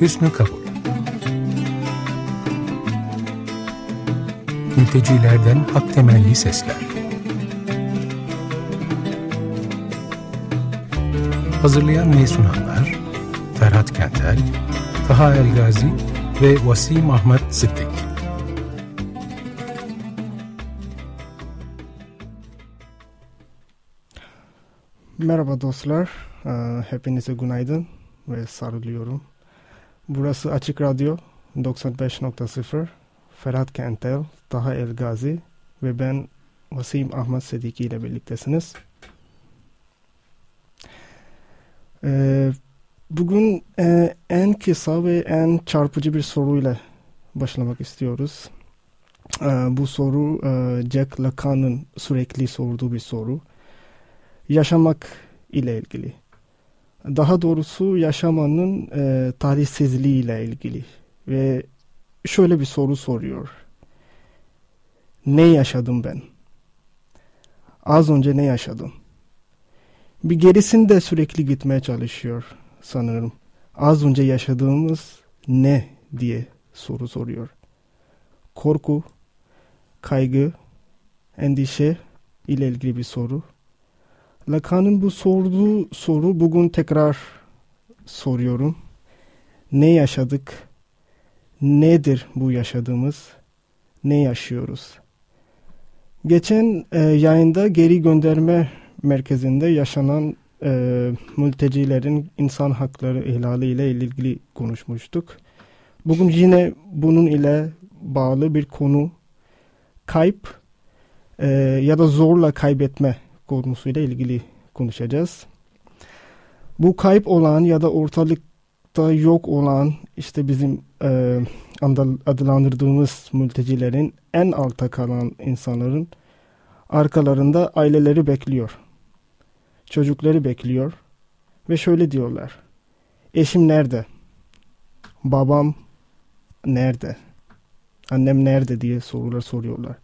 Hüsnü Kabul. Mültecilerden hak temelli sesler. Hazırlayan ve sunanlar Ferhat Kentel, Taha Elgazi ve Vasim Ahmet Sıddık. Merhaba dostlar, hepinize günaydın ve sarılıyorum. Burası Açık Radyo 95.0, Ferhat Kentel, Taha Elgazi ve ben Vasim Ahmet Sediki ile birliktesiniz. Ee, bugün e, en kısa ve en çarpıcı bir soruyla başlamak istiyoruz. Ee, bu soru e, Jack Lacan'ın sürekli sorduğu bir soru yaşamak ile ilgili. Daha doğrusu yaşamanın e, tarihsizliği ile ilgili. Ve şöyle bir soru soruyor. Ne yaşadım ben? Az önce ne yaşadım? Bir gerisinde sürekli gitmeye çalışıyor sanırım. Az önce yaşadığımız ne diye soru soruyor. Korku, kaygı, endişe ile ilgili bir soru Lacan'ın bu sorduğu soru bugün tekrar soruyorum. Ne yaşadık? Nedir bu yaşadığımız? Ne yaşıyoruz? Geçen e, yayında geri gönderme merkezinde yaşanan e, mültecilerin insan hakları ihlali ile ilgili konuşmuştuk. Bugün yine bunun ile bağlı bir konu kayıp e, ya da zorla kaybetme konusuyla ilgili konuşacağız. Bu kayıp olan ya da ortalıkta yok olan işte bizim e, adlandırdığımız mültecilerin en alta kalan insanların arkalarında aileleri bekliyor. Çocukları bekliyor ve şöyle diyorlar. Eşim nerede? Babam nerede? Annem nerede diye sorular soruyorlar.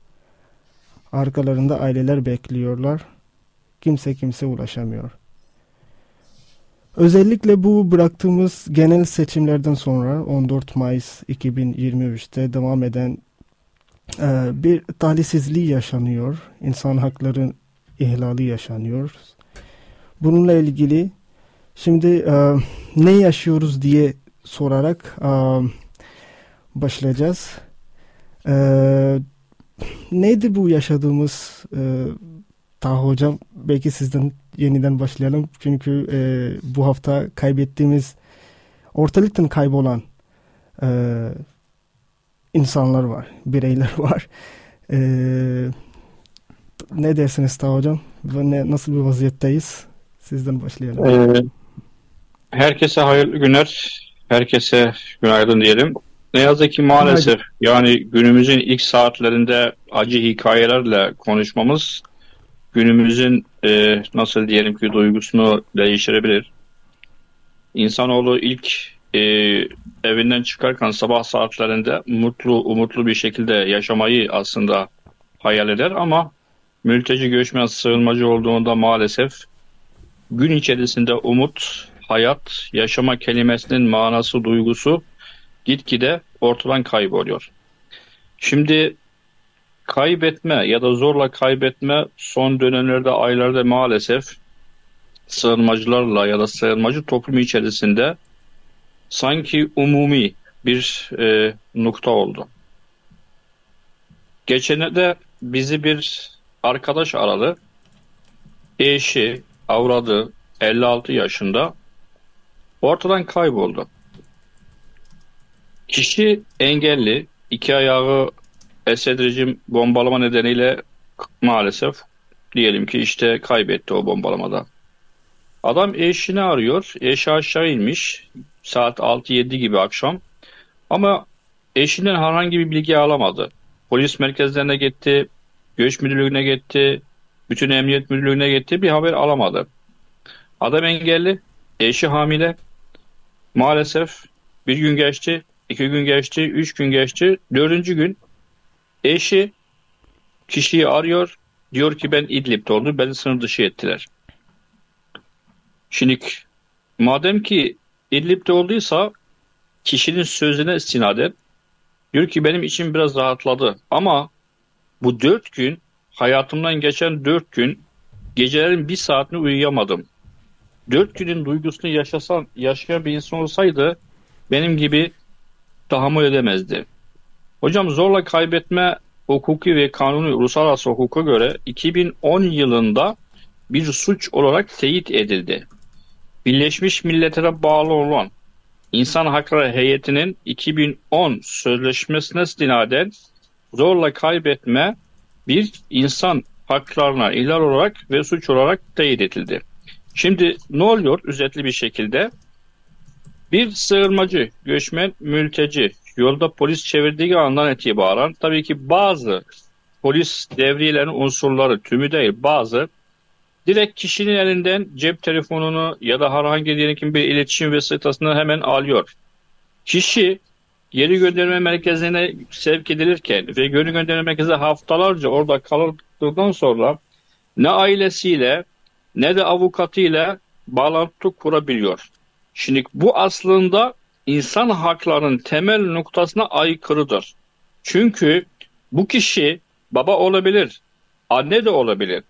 Arkalarında aileler bekliyorlar kimse kimse ulaşamıyor. Özellikle bu bıraktığımız genel seçimlerden sonra 14 Mayıs 2023'te devam eden e, bir talihsizliği yaşanıyor. İnsan hakları ihlali yaşanıyor. Bununla ilgili şimdi e, ne yaşıyoruz diye sorarak e, başlayacağız. E, neydi bu yaşadığımız e, Taha Hocam belki sizden yeniden başlayalım. Çünkü e, bu hafta kaybettiğimiz ortalıktan kaybolan e, insanlar var, bireyler var. E, ne dersiniz Taha Hocam? Ve ne, nasıl bir vaziyetteyiz? Sizden başlayalım. Ee, herkese hayırlı günler. Herkese günaydın diyelim. Ne yazık ki maalesef yani günümüzün ilk saatlerinde acı hikayelerle konuşmamız günümüzün e, nasıl diyelim ki duygusunu değiştirebilir. İnsanoğlu ilk e, evinden çıkarken sabah saatlerinde mutlu, umutlu bir şekilde yaşamayı aslında hayal eder ama mülteci göçmen sığınmacı olduğunda maalesef gün içerisinde umut, hayat, yaşama kelimesinin manası, duygusu gitgide ortadan kayboluyor. Şimdi kaybetme ya da zorla kaybetme son dönemlerde, aylarda maalesef sığınmacılarla ya da sığınmacı toplumu içerisinde sanki umumi bir e, nokta oldu. Geçene de bizi bir arkadaş aradı. Eşi, avradı 56 yaşında ortadan kayboldu. Kişi engelli, iki ayağı Esed rejim bombalama nedeniyle maalesef diyelim ki işte kaybetti o bombalamada. Adam eşini arıyor. Eşi aşağı inmiş. Saat 6-7 gibi akşam. Ama eşinden herhangi bir bilgi alamadı. Polis merkezlerine gitti. Göç müdürlüğüne gitti. Bütün emniyet müdürlüğüne gitti. Bir haber alamadı. Adam engelli. Eşi hamile. Maalesef bir gün geçti. iki gün geçti. Üç gün geçti. Dördüncü gün Eşi kişiyi arıyor. Diyor ki ben İdlib'de oldum. Beni sınır dışı ettiler. Şimdi madem ki İdlib'de olduysa kişinin sözüne istinaden diyor ki benim için biraz rahatladı ama bu dört gün hayatımdan geçen dört gün gecelerin bir saatini uyuyamadım. Dört günün duygusunu yaşasan, yaşayan bir insan olsaydı benim gibi tahammül edemezdi. Hocam zorla kaybetme hukuki ve kanuni uluslararası hukuka göre 2010 yılında bir suç olarak teyit edildi. Birleşmiş Milletler'e bağlı olan İnsan Hakları Heyeti'nin 2010 sözleşmesine istinaden zorla kaybetme bir insan haklarına ihlal olarak ve suç olarak teyit edildi. Şimdi ne oluyor özetli bir şekilde? Bir sığınmacı, göçmen, mülteci yolda polis çevirdiği andan itibaren tabii ki bazı polis devriyelerinin unsurları tümü değil bazı direkt kişinin elinden cep telefonunu ya da herhangi diyelim bir iletişim vasıtasını hemen alıyor. Kişi geri gönderme merkezine sevk edilirken ve geri gönderme merkezine haftalarca orada kaldıktan sonra ne ailesiyle ne de avukatıyla bağlantı kurabiliyor. Şimdi bu aslında insan haklarının temel noktasına aykırıdır. Çünkü bu kişi baba olabilir, anne de olabilir.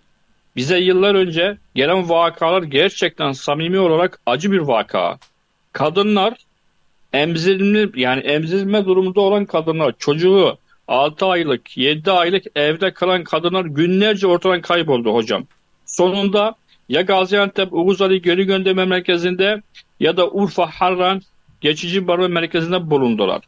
Bize yıllar önce gelen vakalar gerçekten samimi olarak acı bir vaka. Kadınlar emzirme yani emzirme durumunda olan kadınlar çocuğu 6 aylık 7 aylık evde kalan kadınlar günlerce ortadan kayboldu hocam. Sonunda ya Gaziantep Uğuz Ali Geri Gönderme Merkezi'nde ya da Urfa Harran geçici barınma merkezinde bulundular.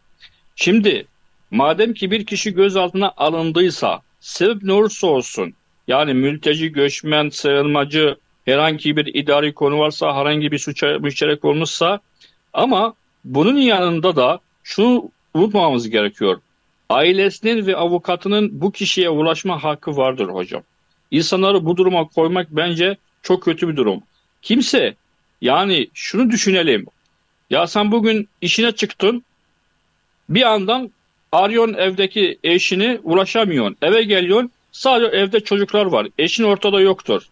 Şimdi madem ki bir kişi gözaltına alındıysa sebep ne olursa olsun yani mülteci, göçmen, sığınmacı herhangi bir idari konu varsa herhangi bir suça müşterek olmuşsa ama bunun yanında da şunu unutmamamız gerekiyor. Ailesinin ve avukatının bu kişiye ulaşma hakkı vardır hocam. İnsanları bu duruma koymak bence çok kötü bir durum. Kimse yani şunu düşünelim. Ya sen bugün işine çıktın. Bir yandan arıyorsun evdeki eşini ulaşamıyorsun. Eve geliyorsun. Sadece evde çocuklar var. Eşin ortada yoktur.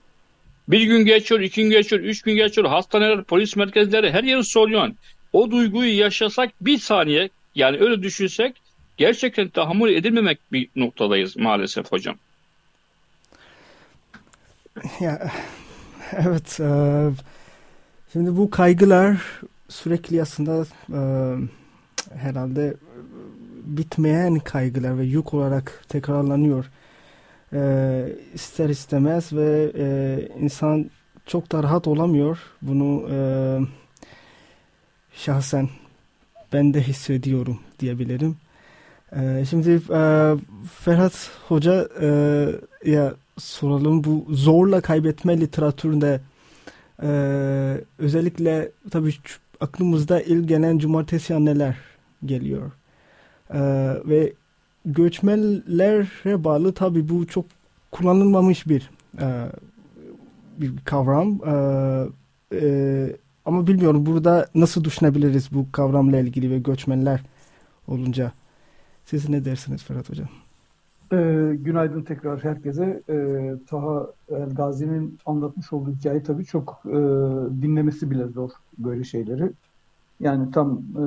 Bir gün geçiyor, iki gün geçiyor, üç gün geçiyor. Hastaneler, polis merkezleri her yeri soruyorsun. O duyguyu yaşasak bir saniye yani öyle düşünsek gerçekten tahammül edilmemek bir noktadayız maalesef hocam. Ya, evet. E, şimdi bu kaygılar sürekli aslında e, herhalde bitmeyen kaygılar ve yük olarak tekrarlanıyor. E, ister istemez ve e, insan çok da rahat olamıyor. Bunu e, şahsen ben de hissediyorum diyebilirim. E, şimdi e, Ferhat Hoca e, ya soralım bu zorla kaybetme literatüründe e, özellikle tabii aklımızda ilk gelen cumartesi anneler geliyor. E, ve göçmenlere bağlı tabii bu çok kullanılmamış bir e, bir kavram. E, e, ama bilmiyorum burada nasıl düşünebiliriz bu kavramla ilgili ve göçmenler olunca. Siz ne dersiniz Ferhat Hocam? E, günaydın tekrar herkese. E, Taha El Gazi'nin anlatmış olduğu hikaye tabii çok e, dinlemesi bile zor böyle şeyleri. Yani tam e,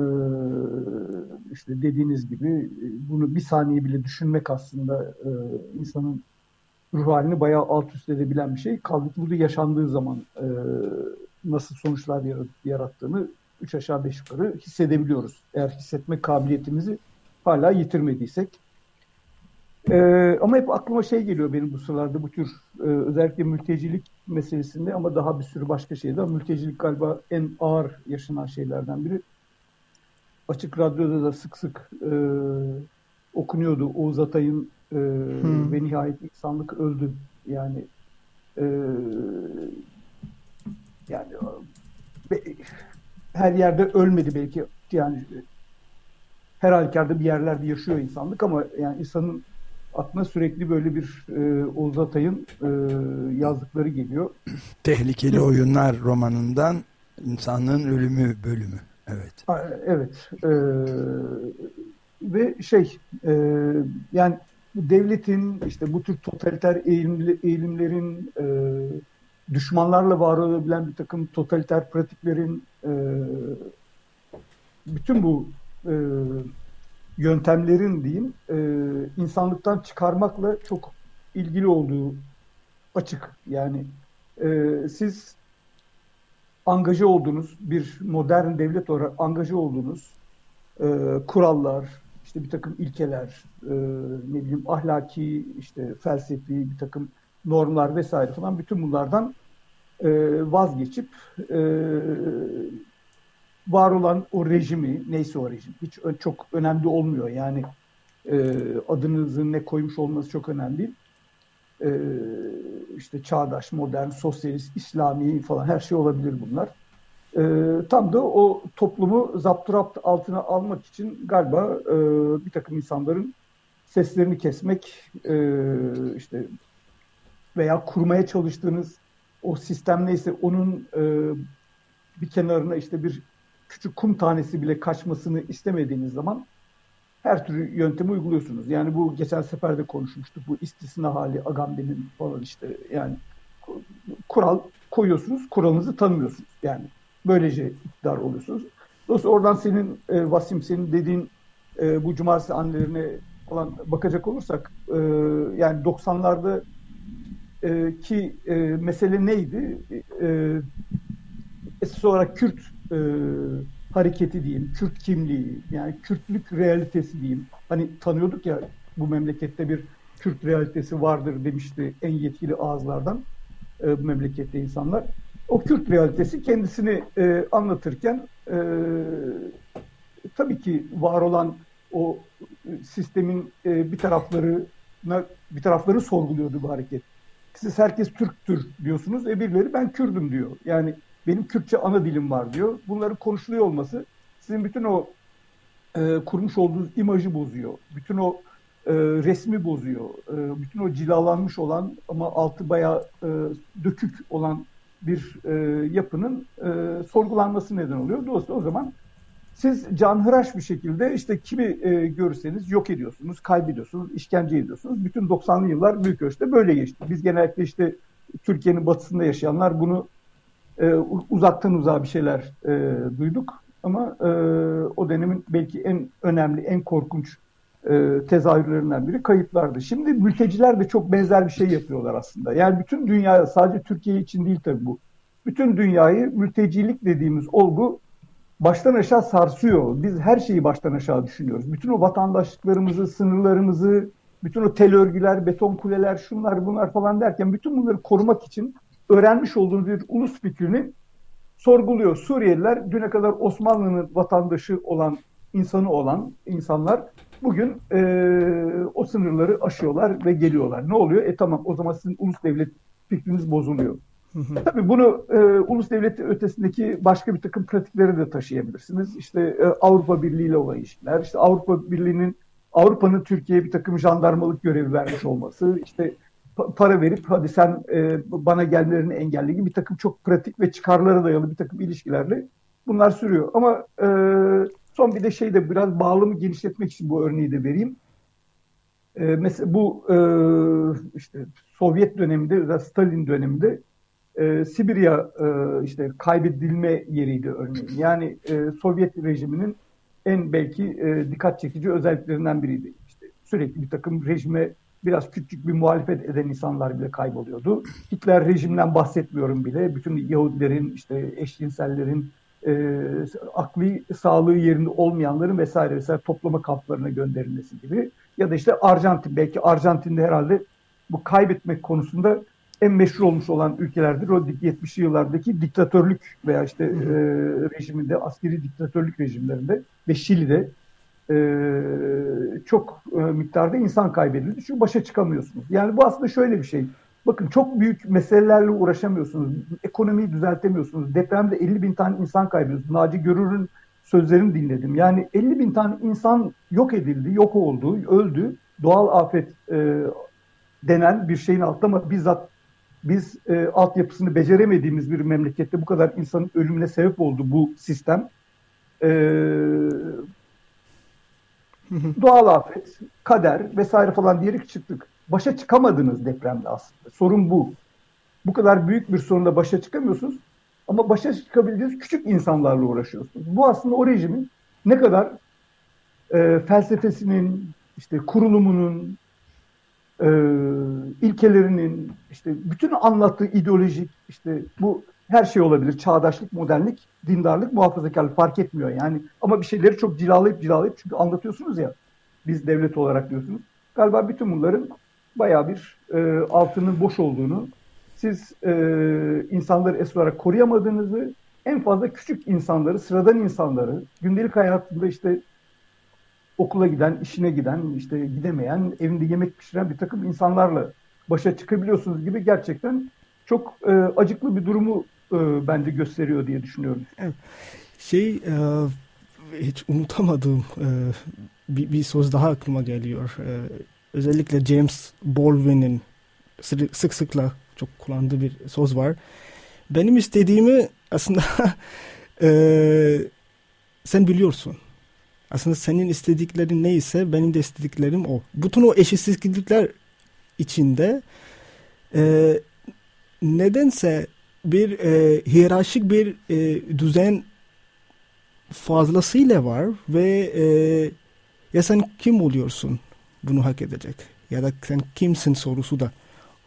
işte dediğiniz gibi e, bunu bir saniye bile düşünmek aslında e, insanın ruh halini bayağı alt üst edebilen bir şey. Kaldı ki burada yaşandığı zaman e, nasıl sonuçlar yarattığını üç aşağı beş yukarı hissedebiliyoruz. Eğer hissetme kabiliyetimizi hala yitirmediysek. Ee, ama hep aklıma şey geliyor benim bu sıralarda bu tür e, özellikle mültecilik meselesinde ama daha bir sürü başka şeyde. Mültecilik galiba en ağır yaşanan şeylerden biri. Açık Radyo'da da sık sık e, okunuyordu Oğuz Atay'ın e, hmm. ve nihayet insanlık öldü. Yani e, yani be, her yerde ölmedi belki yani her halükarda bir yerlerde yaşıyor insanlık ama yani insanın aklına sürekli böyle bir e, Oğuz Atay'ın e, yazdıkları geliyor. Tehlikeli Oyunlar romanından insanlığın ölümü bölümü. Evet. Evet. E, ve şey e, yani devletin işte bu tür totaliter eğilimli, eğilimlerin e, düşmanlarla var olabilen bir takım totaliter pratiklerin e, bütün bu e, yöntemlerin diyeyim e, insanlıktan çıkarmakla çok ilgili olduğu açık. Yani e, siz angaja olduğunuz bir modern devlet olarak angaja olduğunuz e, kurallar, işte bir takım ilkeler, e, ne bileyim ahlaki, işte felsefi bir takım normlar vesaire falan bütün bunlardan e, vazgeçip e, var olan o rejimi, neyse o rejim, hiç çok önemli olmuyor. Yani e, adınızın ne koymuş olması çok önemli. E, işte çağdaş, modern, sosyalist, İslami falan her şey olabilir bunlar. E, tam da o toplumu zapturapt altına almak için galiba e, bir takım insanların seslerini kesmek, e, işte veya kurmaya çalıştığınız o sistem neyse onun e, bir kenarına işte bir küçük kum tanesi bile kaçmasını istemediğiniz zaman her türlü yöntemi uyguluyorsunuz. Yani bu geçen sefer de konuşmuştuk. Bu istisna hali Agamben'in falan işte yani kural koyuyorsunuz, kuralınızı tanımıyorsunuz. Yani böylece iktidar oluyorsunuz. Dolayısıyla oradan senin e, Vasim senin dediğin e, bu cumartesi annelerine falan bakacak olursak e, yani 90'larda e, ki e, mesele neydi? E, esas olarak Kürt e, hareketi diyeyim, Kürt kimliği, yani Kürtlük realitesi diyeyim. Hani tanıyorduk ya bu memlekette bir Kürt realitesi vardır demişti en yetkili ağızlardan e, bu memlekette insanlar. O Kürt realitesi kendisini e, anlatırken e, tabii ki var olan o sistemin e, bir taraflarına bir tarafları sorguluyordu bu hareket. Siz herkes Türktür diyorsunuz. E birileri ben Kürdüm diyor. Yani benim Kürtçe ana dilim var diyor. Bunların konuşuluyor olması sizin bütün o e, kurmuş olduğunuz imajı bozuyor. Bütün o e, resmi bozuyor. E, bütün o cilalanmış olan ama altı bayağı e, dökük olan bir e, yapının e, sorgulanması neden oluyor. Dolayısıyla o zaman siz canhıraş bir şekilde işte kimi e, görürseniz yok ediyorsunuz, kaybediyorsunuz, işkence ediyorsunuz. Bütün 90'lı yıllar büyük ölçüde böyle geçti. Biz genellikle işte Türkiye'nin batısında yaşayanlar bunu e, uzaktan uzağa bir şeyler e, duyduk. Ama e, o dönemin belki en önemli, en korkunç e, tezahürlerinden biri kayıplardı. Şimdi mülteciler de çok benzer bir şey yapıyorlar aslında. Yani bütün dünya, sadece Türkiye için değil tabii bu. Bütün dünyayı mültecilik dediğimiz olgu baştan aşağı sarsıyor. Biz her şeyi baştan aşağı düşünüyoruz. Bütün o vatandaşlıklarımızı, sınırlarımızı, bütün o tel örgüler, beton kuleler, şunlar bunlar falan derken bütün bunları korumak için öğrenmiş olduğumuz bir ulus fikrini sorguluyor. Suriyeliler düne kadar Osmanlı'nın vatandaşı olan, insanı olan insanlar bugün e, o sınırları aşıyorlar ve geliyorlar. Ne oluyor? E tamam o zaman sizin ulus devlet fikriniz bozuluyor. Tabii bunu e, ulus devleti ötesindeki başka bir takım pratikleri de taşıyabilirsiniz. İşte e, Avrupa Birliği ile olan ilişkiler, işte Avrupa Birliği'nin Avrupa'nın Türkiye'ye bir takım jandarmalık görevi vermiş olması, işte para verip hadi sen e, bana gelmelerini engelli gibi bir takım çok pratik ve çıkarlara dayalı bir takım ilişkilerle bunlar sürüyor. Ama e, son bir de şey de biraz bağlamı genişletmek için bu örneği de vereyim. E, mesela bu e, işte Sovyet döneminde, Stalin döneminde e, Sibirya e, işte kaybedilme yeriydi örneğin. Yani e, Sovyet rejiminin en belki e, dikkat çekici özelliklerinden biriydi. İşte sürekli bir takım rejime biraz küçük bir muhalefet eden insanlar bile kayboluyordu. Hitler rejimden bahsetmiyorum bile. Bütün Yahudilerin, işte eşcinsellerin, e, akli sağlığı yerinde olmayanların vesaire vesaire toplama kamplarına gönderilmesi gibi. Ya da işte Arjantin, belki Arjantin'de herhalde bu kaybetmek konusunda en meşhur olmuş olan ülkelerdir. O 70'li yıllardaki diktatörlük veya işte e, rejiminde, askeri diktatörlük rejimlerinde ve Şili'de çok e, miktarda insan kaybedildi. Çünkü başa çıkamıyorsunuz. Yani bu aslında şöyle bir şey. Bakın çok büyük meselelerle uğraşamıyorsunuz. Ekonomiyi düzeltemiyorsunuz. Depremde 50 bin tane insan kaybediyorsunuz. Naci Görür'ün sözlerini dinledim. Yani 50 bin tane insan yok edildi, yok oldu, öldü. Doğal afet e, denen bir şeyin altında ama bizzat biz e, altyapısını beceremediğimiz bir memlekette bu kadar insanın ölümüne sebep oldu bu sistem. E, doğal afet, kader vesaire falan diyerek çıktık. Başa çıkamadınız depremde aslında. Sorun bu. Bu kadar büyük bir sorunla başa çıkamıyorsunuz ama başa çıkabildiğiniz küçük insanlarla uğraşıyorsunuz. Bu aslında o rejimin ne kadar e, felsefesinin, işte kurulumunun, e, ilkelerinin, işte bütün anlattığı ideolojik, işte bu her şey olabilir. Çağdaşlık, modernlik, dindarlık, muhafazakarlık fark etmiyor yani. Ama bir şeyleri çok cilalayıp cilalayıp çünkü anlatıyorsunuz ya biz devlet olarak diyorsunuz. Galiba bütün bunların baya bir e, altının boş olduğunu, siz e, insanları es olarak koruyamadığınızı, en fazla küçük insanları, sıradan insanları, gündelik hayatında işte okula giden, işine giden, işte gidemeyen, evinde yemek pişiren bir takım insanlarla başa çıkabiliyorsunuz gibi gerçekten çok e, acıklı bir durumu e, bence gösteriyor diye düşünüyorum. Şey e, hiç unutamadığım e, bir, bir söz daha aklıma geliyor. E, özellikle James Baldwin'in sık sıkla çok kullandığı bir söz var. Benim istediğimi aslında sen biliyorsun. Aslında senin istediklerin neyse benim de istediklerim o. Bütün o eşitsizlikler içinde e, nedense bir e, hiyerarşik bir e, düzen fazlasıyla var ve e, ya sen kim oluyorsun bunu hak edecek ya da sen kimsin sorusu da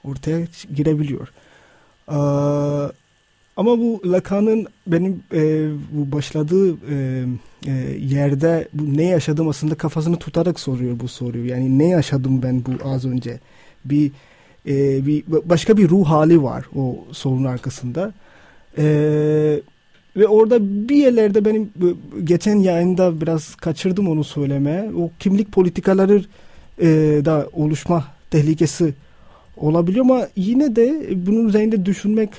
ortaya girebiliyor. Ee, ama bu Lacan'ın benim e, bu başladığı e, e, yerde bu ne yaşadım aslında kafasını tutarak soruyor bu soruyu. Yani ne yaşadım ben bu az önce? Bir e, bir başka bir ruh hali var o sorunun arkasında. E, ve orada bir yerlerde benim geçen yayında biraz kaçırdım onu söyleme. O kimlik politikaları e, da oluşma tehlikesi olabiliyor ama yine de bunun üzerinde düşünmek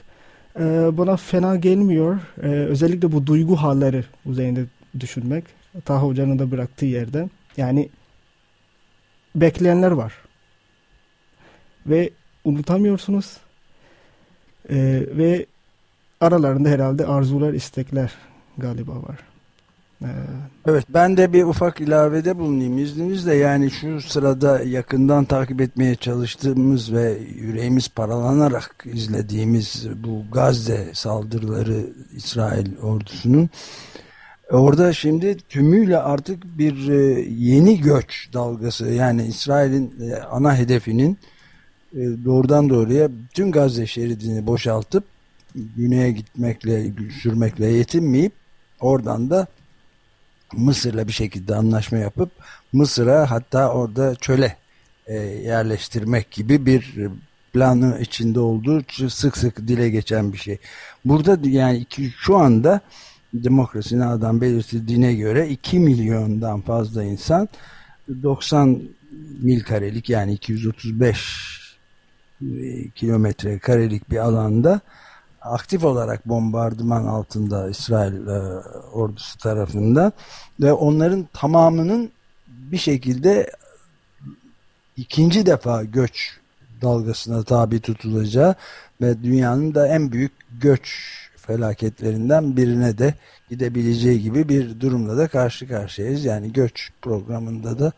e, bana fena gelmiyor. E, özellikle bu duygu halleri üzerinde düşünmek. Taha Hoca'nın da bıraktığı yerde. Yani bekleyenler var. Ve unutamıyorsunuz. E, ve aralarında herhalde arzular, istekler galiba var. Evet ben de bir ufak ilavede bulunayım izninizle yani şu sırada yakından takip etmeye çalıştığımız ve yüreğimiz paralanarak izlediğimiz bu Gazze saldırıları İsrail ordusunun orada şimdi tümüyle artık bir e, yeni göç dalgası yani İsrail'in e, ana hedefinin doğrudan doğruya bütün Gazze şeridini boşaltıp güneye gitmekle sürmekle yetinmeyip oradan da Mısır'la bir şekilde anlaşma yapıp Mısır'a hatta orada çöle e, yerleştirmek gibi bir planı içinde olduğu sık sık dile geçen bir şey. Burada yani şu anda demokrasinin adam belirtildiğine göre 2 milyondan fazla insan 90 mil karelik yani 235 e, kilometre karelik bir alanda aktif olarak bombardıman altında İsrail e, ordusu tarafından ve onların tamamının bir şekilde ikinci defa göç dalgasına tabi tutulacağı ve dünyanın da en büyük göç felaketlerinden birine de gidebileceği gibi bir durumla da karşı karşıyayız. Yani göç programında da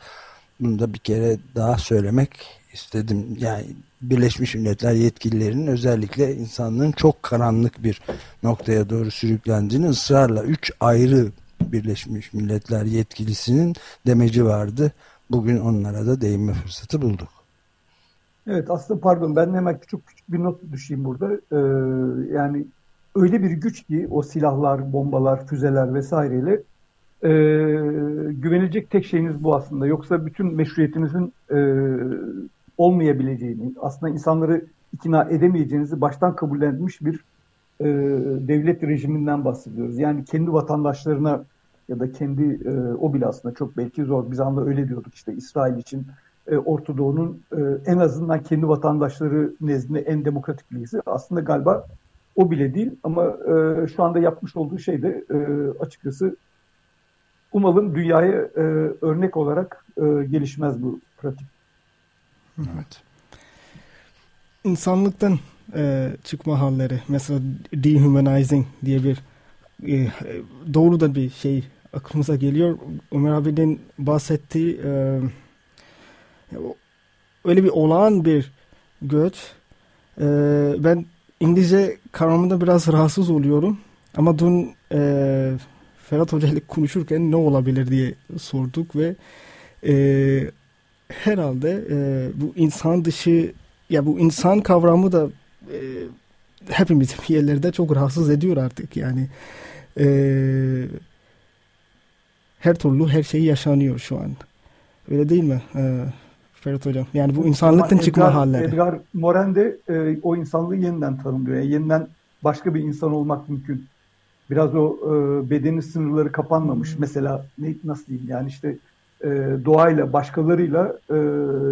bunu da bir kere daha söylemek istedim. Yani Birleşmiş Milletler yetkililerinin özellikle insanlığın çok karanlık bir noktaya doğru sürüklendiğini ısrarla üç ayrı Birleşmiş Milletler yetkilisinin demeci vardı. Bugün onlara da değinme fırsatı bulduk. Evet aslında pardon ben hemen küçük küçük bir not düşeyim burada. Ee, yani öyle bir güç ki o silahlar, bombalar, füzeler vesaireyle e, güvenecek tek şeyiniz bu aslında. Yoksa bütün meşruiyetinizin e, olmayabileceğini, aslında insanları ikna edemeyeceğinizi baştan kabullenmiş bir e, devlet rejiminden bahsediyoruz. Yani kendi vatandaşlarına ya da kendi e, o bile aslında çok belki zor. Biz anda öyle diyorduk işte İsrail için e, Orta Doğu'nun e, en azından kendi vatandaşları nezdinde en demokratik ülkesi. Aslında galiba o bile değil ama e, şu anda yapmış olduğu şey de e, açıkçası umalım dünyaya e, örnek olarak e, gelişmez bu pratik. Evet. İnsanlıktan e, çıkma halleri. Mesela dehumanizing diye bir e, doğrudan bir şey aklımıza geliyor. Ömer abinin bahsettiği e, öyle bir olağan bir göç. E, ben İngilizce kavramında biraz rahatsız oluyorum. Ama dün e, Ferhat Hoca ile konuşurken ne olabilir diye sorduk ve e, herhalde e, bu insan dışı ya bu insan kavramı da e, hepimiz yerlerde çok rahatsız ediyor artık yani. E, her türlü her şey yaşanıyor şu an. Öyle değil mi e, Ferhat Hocam? Yani bu insanlıktan Ama çıkma Edgar, halleri. Edgar Morin de e, o insanlığı yeniden tanımlıyor. Yani yeniden başka bir insan olmak mümkün. Biraz o e, bedenin sınırları kapanmamış. Mesela ne, nasıl diyeyim yani işte e, doğayla başkalarıyla e,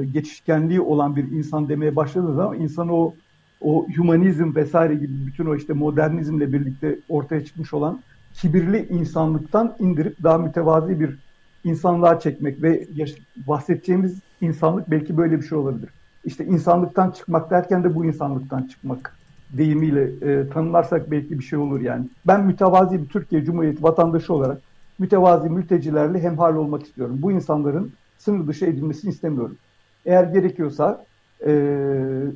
geçişkenliği olan bir insan demeye başladığı zaman insan o o humanizm vesaire gibi bütün o işte modernizmle birlikte ortaya çıkmış olan kibirli insanlıktan indirip daha mütevazi bir insanlığa çekmek ve bahsedeceğimiz insanlık belki böyle bir şey olabilir. İşte insanlıktan çıkmak derken de bu insanlıktan çıkmak deyimiyle e, tanımlarsak belki bir şey olur yani. Ben mütevazi bir Türkiye Cumhuriyeti vatandaşı olarak mütevazi mültecilerle hemhal olmak istiyorum. Bu insanların sınır dışı edilmesini istemiyorum. Eğer gerekiyorsa e,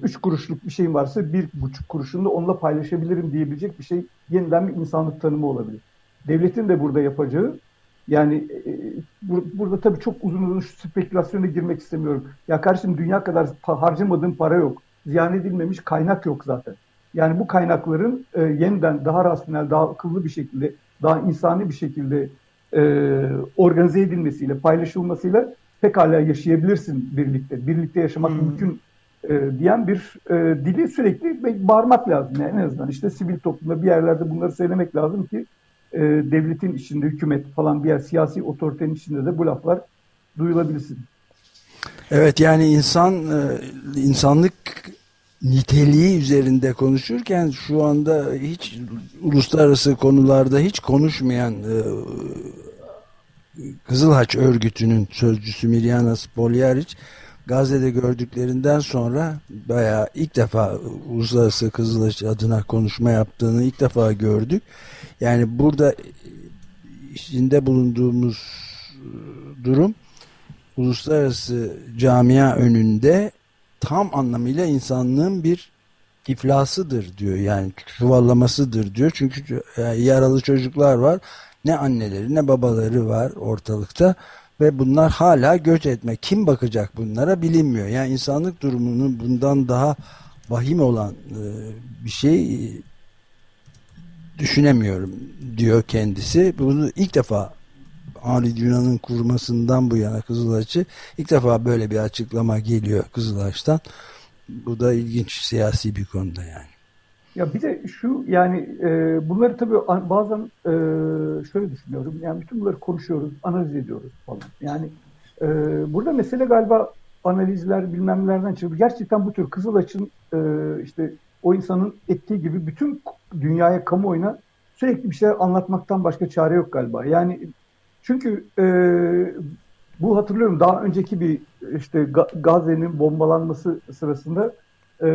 üç kuruşluk bir şeyim varsa bir buçuk kuruşunu da onunla paylaşabilirim diyebilecek bir şey yeniden bir insanlık tanımı olabilir. Devletin de burada yapacağı yani e, bur burada tabii çok uzun uzun şu spekülasyona girmek istemiyorum. Ya kardeşim dünya kadar harcamadığım para yok. Ziyan edilmemiş kaynak yok zaten. Yani bu kaynakların e, yeniden daha rasyonel, daha akıllı bir şekilde, daha insani bir şekilde e, organize edilmesiyle, paylaşılmasıyla pekala yaşayabilirsin birlikte. Birlikte yaşamak hmm. mümkün e, diyen bir e, dili sürekli bağırmak lazım. Yani en azından işte sivil toplumda bir yerlerde bunları söylemek lazım ki e, devletin içinde, hükümet falan bir yer siyasi otoritenin içinde de bu laflar duyulabilsin. Evet yani insan e, insanlık niteliği üzerinde konuşurken şu anda hiç uluslararası konularda hiç konuşmayan e, Kızılhaç örgütünün sözcüsü Mirjana Spoljaric Gazze'de gördüklerinden sonra bayağı ilk defa Uluslararası Kızılhaç adına konuşma yaptığını ilk defa gördük. Yani burada içinde bulunduğumuz durum uluslararası camia önünde tam anlamıyla insanlığın bir iflasıdır diyor. Yani çuvallamasıdır diyor. Çünkü yaralı çocuklar var. Ne anneleri ne babaları var ortalıkta ve bunlar hala göç etme. Kim bakacak bunlara bilinmiyor. Yani insanlık durumunun bundan daha vahim olan e, bir şey düşünemiyorum diyor kendisi. Bunu ilk defa Henri Dunant'ın kurmasından bu yana Kızılaç'ı ilk defa böyle bir açıklama geliyor Kızılaç'tan. Bu da ilginç siyasi bir konuda yani. Ya bir de şu yani e, bunları tabii bazen e, şöyle düşünüyorum. Yani bütün bunları konuşuyoruz, analiz ediyoruz falan. Yani e, burada mesele galiba analizler bilmemlerden çıkıyor. Gerçekten bu tür Kızılaç'ın e, işte o insanın ettiği gibi bütün dünyaya, kamuoyuna sürekli bir şeyler anlatmaktan başka çare yok galiba. Yani çünkü e, bu hatırlıyorum daha önceki bir işte Gazze'nin bombalanması sırasında e,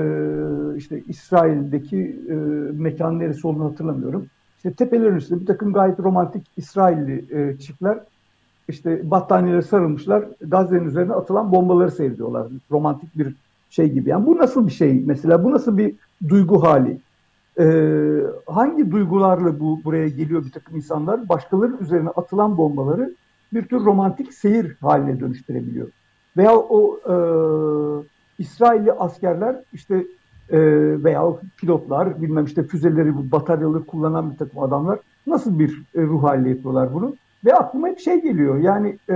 işte İsrail'deki e, mekan neresi olduğunu hatırlamıyorum. İşte tepelerin üstünde bir takım gayet romantik İsrailli e, çiftler işte battaniyeleri sarılmışlar. Gazze'nin üzerine atılan bombaları seyrediyorlar. Romantik bir şey gibi. Yani bu nasıl bir şey mesela? Bu nasıl bir duygu hali? Ee, hangi duygularla bu buraya geliyor bir takım insanlar? Başkalarının üzerine atılan bombaları bir tür romantik seyir haline dönüştürebiliyor. Veya o e, İsrailli askerler işte e, veya pilotlar bilmem işte füzeleri, bataryaları kullanan bir takım adamlar nasıl bir e, ruh haline yapıyorlar bunu? Ve aklıma bir şey geliyor. Yani e,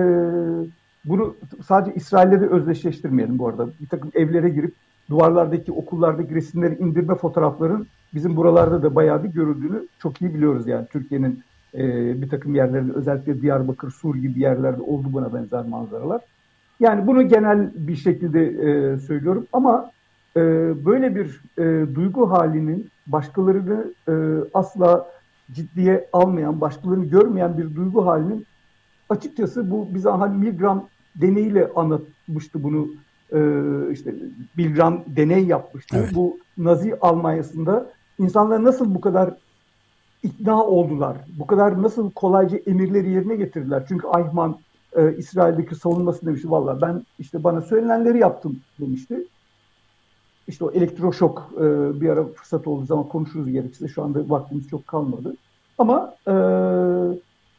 bunu sadece İsrail'le de özdeşleştirmeyelim bu arada. Bir takım evlere girip duvarlardaki, okullardaki resimleri indirme fotoğrafların bizim buralarda da bayağı bir görüldüğünü çok iyi biliyoruz yani. Türkiye'nin e, bir takım yerlerinde özellikle Diyarbakır, Sur gibi yerlerde oldu buna benzer manzaralar. Yani bunu genel bir şekilde e, söylüyorum ama e, böyle bir e, duygu halinin başkalarını e, asla ciddiye almayan, başkalarını görmeyen bir duygu halinin açıkçası bu bize hani Milgram deneyiyle anlatmıştı bunu e, işte Milgram deney yapmıştı. Evet. Bu Nazi Almanya'sında insanlar nasıl bu kadar ikna oldular? Bu kadar nasıl kolayca emirleri yerine getirdiler? Çünkü Eichmann e, İsrail'deki savunması demişti. Valla ben işte bana söylenenleri yaptım demişti. İşte o elektroşok e, bir ara fırsat olduğu zaman konuşuruz gerekirse. Şu anda vaktimiz çok kalmadı. Ama e,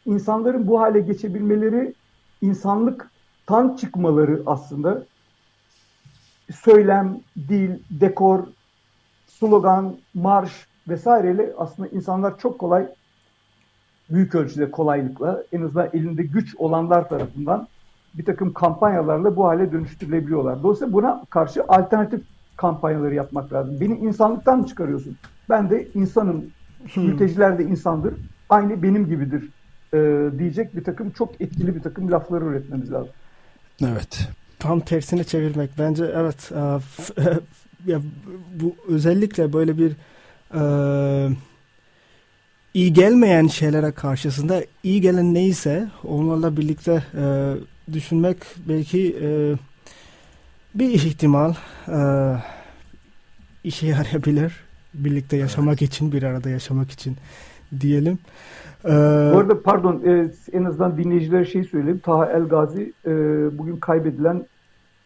insanların bu hale geçebilmeleri insanlıktan çıkmaları aslında söylem, dil, dekor, slogan, marş vesaireyle aslında insanlar çok kolay büyük ölçüde kolaylıkla en azından elinde güç olanlar tarafından bir takım kampanyalarla bu hale dönüştürülebiliyorlar. Dolayısıyla buna karşı alternatif kampanyaları yapmak lazım. Beni insanlıktan mı çıkarıyorsun? Ben de insanım. Hmm. Mülteciler de insandır. Aynı benim gibidir e, diyecek bir takım çok etkili bir takım lafları üretmemiz lazım. Evet. Tam tersini çevirmek. Bence evet. E, ya, bu özellikle böyle bir e, iyi gelmeyen şeylere karşısında iyi gelen neyse onlarla birlikte e, düşünmek belki e, bir ihtimal e, işe yarayabilir. Birlikte yaşamak evet. için, bir arada yaşamak için diyelim. Ee, Bu arada pardon e, en azından dinleyicilere şey söyleyeyim. Taha El Gazi e, bugün kaybedilen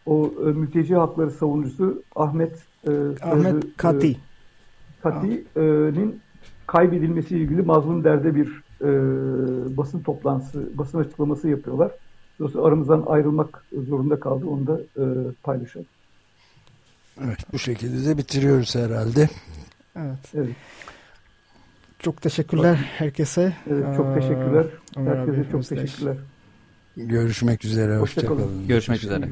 o e, mülteci hakları savunucusu Ahmet e, Ahmet e, Kati. E, Kati'nin kaybedilmesiyle ilgili mazlum derde bir e, basın toplantısı, basın açıklaması yapıyorlar. Dolayısıyla aramızdan ayrılmak zorunda kaldı. Onu da e, paylaşalım. Evet, bu şekilde de bitiriyoruz herhalde. Evet. evet. Çok teşekkürler herkese. Evet, çok teşekkürler. Herkese çok teşekkürler. Görüşmek üzere. Hoşçakalın. Hoşça Görüşmek üzere.